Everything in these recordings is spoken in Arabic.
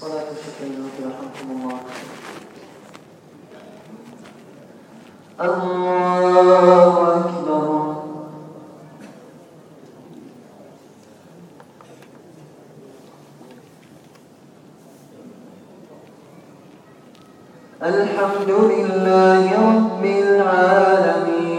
صلاة الشكر رحمكم الله. الله أكبر. الحمد لله رب العالمين.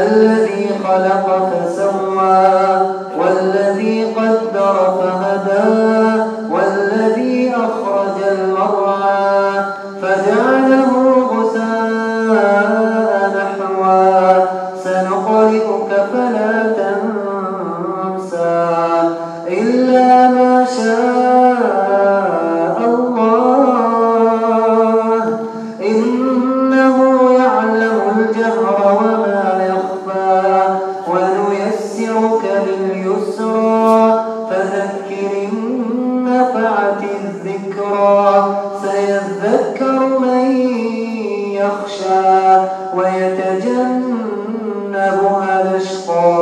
الذي خلق فسوى والذي قدر فهدى والذي أخرج المرعى فجعله غثاء نحوا سنقرئك فلا تنسى. إلا ويتجنبها الأشقى.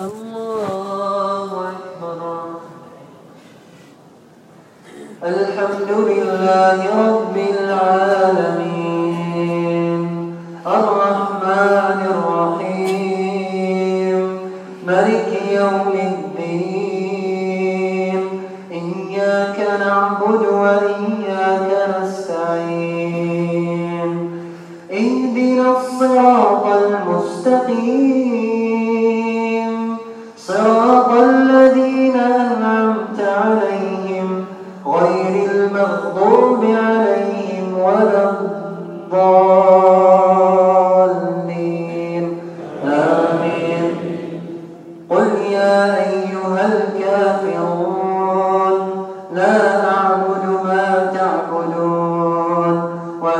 الله أكبر. الحمد لله رب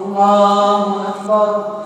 الله أكبر.